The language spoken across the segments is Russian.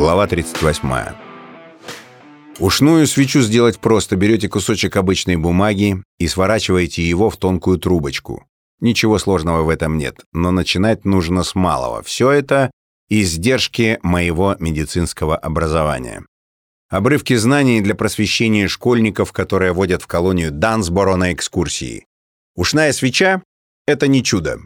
Глава 38. Ушную свечу сделать просто. Берете кусочек обычной бумаги и сворачиваете его в тонкую трубочку. Ничего сложного в этом нет, но начинать нужно с малого. Все это издержки моего медицинского образования. Обрывки знаний для просвещения школьников, которые водят в колонию Дансборо на экскурсии. Ушная свеча — это не чудо.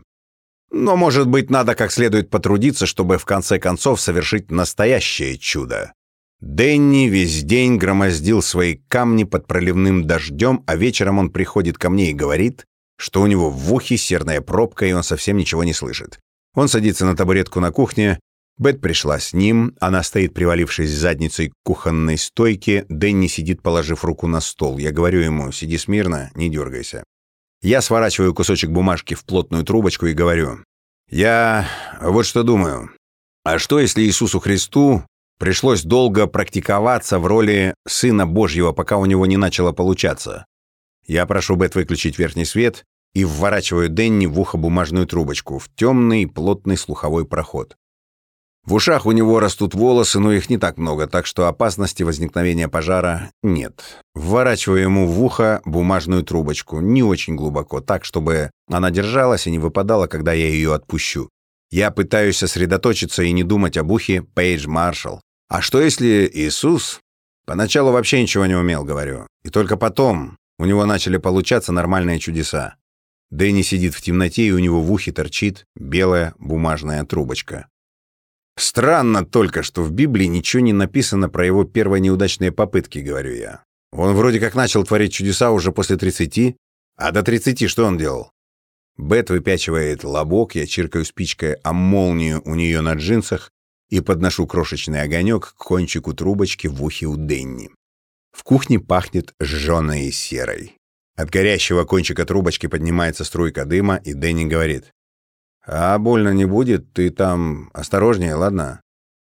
Но, может быть, надо как следует потрудиться, чтобы в конце концов совершить настоящее чудо. Дэнни весь день громоздил свои камни под проливным дождем, а вечером он приходит ко мне и говорит, что у него в ухе серная пробка, и он совсем ничего не слышит. Он садится на табуретку на кухне, Бет пришла с ним, она стоит, привалившись задницей к кухонной стойке, Дэнни сидит, положив руку на стол. Я говорю ему, сиди смирно, не дергайся. Я сворачиваю кусочек бумажки в плотную трубочку и говорю, я вот что думаю. А что, если Иисусу Христу пришлось долго практиковаться в роли Сына Божьего, пока у него не начало получаться? Я прошу Бет выключить верхний свет и вворачиваю Денни в ухо бумажную трубочку в темный плотный слуховой проход. В ушах у него растут волосы, но их не так много, так что опасности возникновения пожара нет. Вворачиваю ему в ухо бумажную трубочку, не очень глубоко, так, чтобы она держалась и не выпадала, когда я ее отпущу. Я пытаюсь сосредоточиться и не думать об ухе Пейдж Маршалл. А что если Иисус поначалу вообще ничего не умел, говорю, и только потом у него начали получаться нормальные чудеса? Дэнни сидит в темноте, и у него в ухе торчит белая бумажная трубочка. Странно только, что в Библии ничего не написано про его первые неудачные попытки, говорю я. Он вроде как начал творить чудеса уже после 30, а до 30 что он делал? Бет выпячивает лобок, я чиркаю спичкой о молнию у нее на джинсах и подношу крошечный огонек к кончику трубочки в ухе у Денни. В кухне пахнет жженой серой. От горящего кончика трубочки поднимается струйка дыма, и Дэнни говорит. «А больно не будет, ты там осторожнее, ладно?»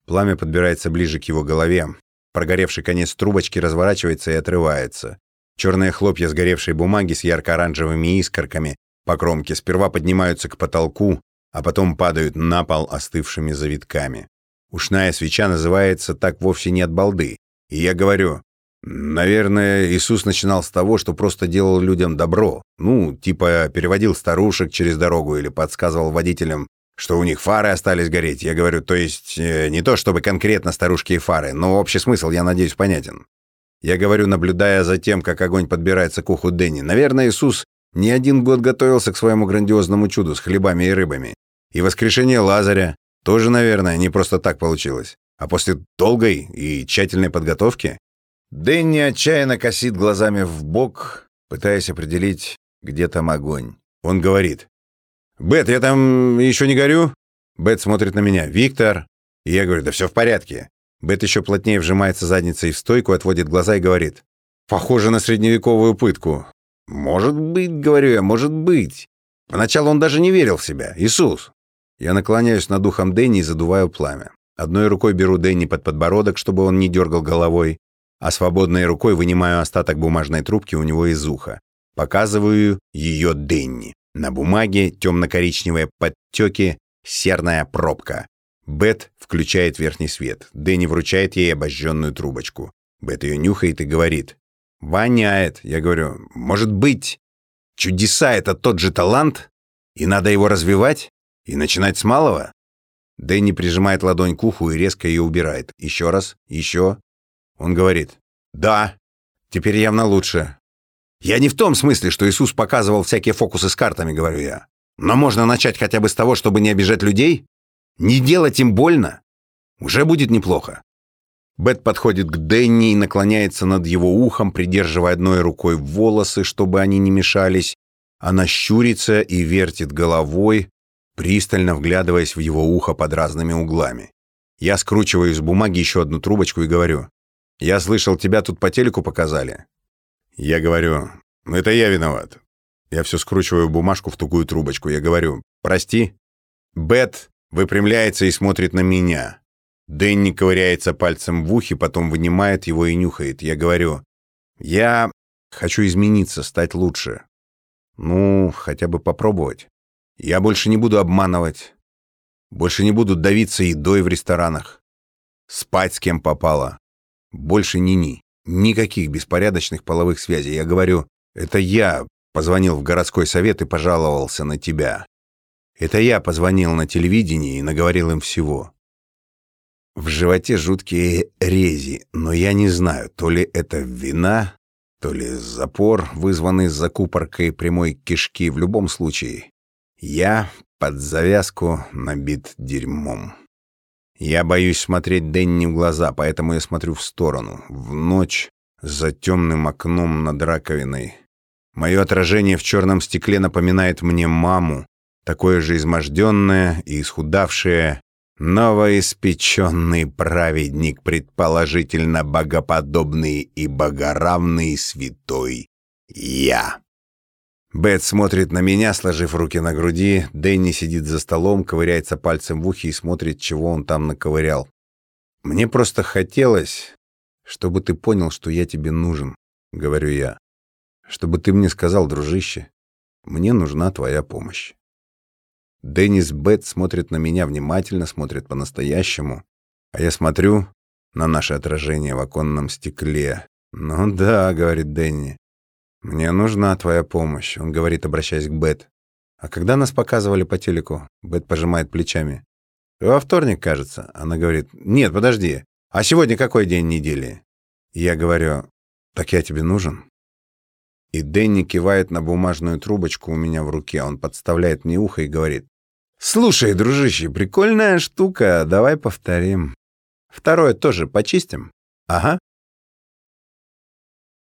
Пламя подбирается ближе к его голове. Прогоревший конец трубочки разворачивается и отрывается. Черные хлопья сгоревшей бумаги с ярко-оранжевыми искорками по кромке сперва поднимаются к потолку, а потом падают на пол остывшими завитками. Ушная свеча называется так вовсе не от балды. И я говорю, Наверное, Иисус начинал с того, что просто делал людям добро. Ну, типа переводил старушек через дорогу или подсказывал водителям, что у них фары остались гореть. Я говорю, то есть э, не то чтобы конкретно старушки и фары, но общий смысл, я надеюсь, понятен. Я говорю, наблюдая за тем, как огонь подбирается к уху Дэнни. Наверное, Иисус не один год готовился к своему грандиозному чуду с хлебами и рыбами. И воскрешение Лазаря тоже, наверное, не просто так получилось. А после долгой и тщательной подготовки Дэнни отчаянно косит глазами в бок, пытаясь определить, где там огонь. Он говорит. «Бет, я там еще не горю?» Бет смотрит на меня. «Виктор?» И я говорю, да все в порядке. Бет еще плотнее вжимается задницей в стойку, отводит глаза и говорит. «Похоже на средневековую пытку». «Может быть, — говорю я, — может быть». Поначалу он даже не верил в себя. Иисус. Я наклоняюсь над духом Дэнни и задуваю пламя. Одной рукой беру Дэнни под подбородок, чтобы он не дергал головой а свободной рукой вынимаю остаток бумажной трубки у него из уха. Показываю ее Денни. На бумаге темно-коричневые подтеки, серная пробка. Бет включает верхний свет. Дэнни вручает ей обожженную трубочку. Бет ее нюхает и говорит. «Воняет». Я говорю, «Может быть, чудеса — это тот же талант? И надо его развивать? И начинать с малого?» Дэнни прижимает ладонь к уху и резко ее убирает. Еще раз, еще, он говорит, «Да, теперь явно лучше». «Я не в том смысле, что Иисус показывал всякие фокусы с картами», — говорю я. «Но можно начать хотя бы с того, чтобы не обижать людей? Не делать им больно? Уже будет неплохо». Бет подходит к Дэнни и наклоняется над его ухом, придерживая одной рукой волосы, чтобы они не мешались. Она щурится и вертит головой, пристально вглядываясь в его ухо под разными углами. Я скручиваю из бумаги еще одну трубочку и говорю, я слышал, тебя тут по телеку показали. Я говорю, ну это я виноват. Я все скручиваю бумажку в тугую трубочку. Я говорю, прости. Бет выпрямляется и смотрит на меня. Дэнни ковыряется пальцем в ухе, потом вынимает его и нюхает. Я говорю, я хочу измениться, стать лучше. Ну, хотя бы попробовать. Я больше не буду обманывать. Больше не буду давиться едой в ресторанах. Спать с кем попало. Больше ни-ни. Никаких беспорядочных половых связей. Я говорю, это я позвонил в городской совет и пожаловался на тебя. Это я позвонил на телевидение и наговорил им всего. В животе жуткие рези, но я не знаю, то ли это вина, то ли запор, вызванный закупоркой прямой кишки. В любом случае, я под завязку набит дерьмом. Я боюсь смотреть Дэнни в глаза, поэтому я смотрю в сторону, в ночь, за темным окном над раковиной. Мое отражение в черном стекле напоминает мне маму, такое же изможденное и исхудавшее, Новоиспеченный праведник, предположительно богоподобный и богоравный святой я. Бет смотрит на меня, сложив руки на груди. Дэнни сидит за столом, ковыряется пальцем в ухе и смотрит, чего он там наковырял. «Мне просто хотелось, чтобы ты понял, что я тебе нужен», — говорю я. «Чтобы ты мне сказал, дружище, мне нужна твоя помощь». Деннис Бет смотрит на меня внимательно, смотрит по-настоящему. А я смотрю на наше отражение в оконном стекле. «Ну да», — говорит Дэнни. «Мне нужна твоя помощь», — он говорит, обращаясь к Бет. «А когда нас показывали по телеку?» Бет пожимает плечами. «Во вторник, кажется». Она говорит, «Нет, подожди. А сегодня какой день недели?» Я говорю, «Так я тебе нужен?» И Дэнни кивает на бумажную трубочку у меня в руке. Он подставляет мне ухо и говорит, «Слушай, дружище, прикольная штука, давай повторим. Второе тоже почистим?» «Ага».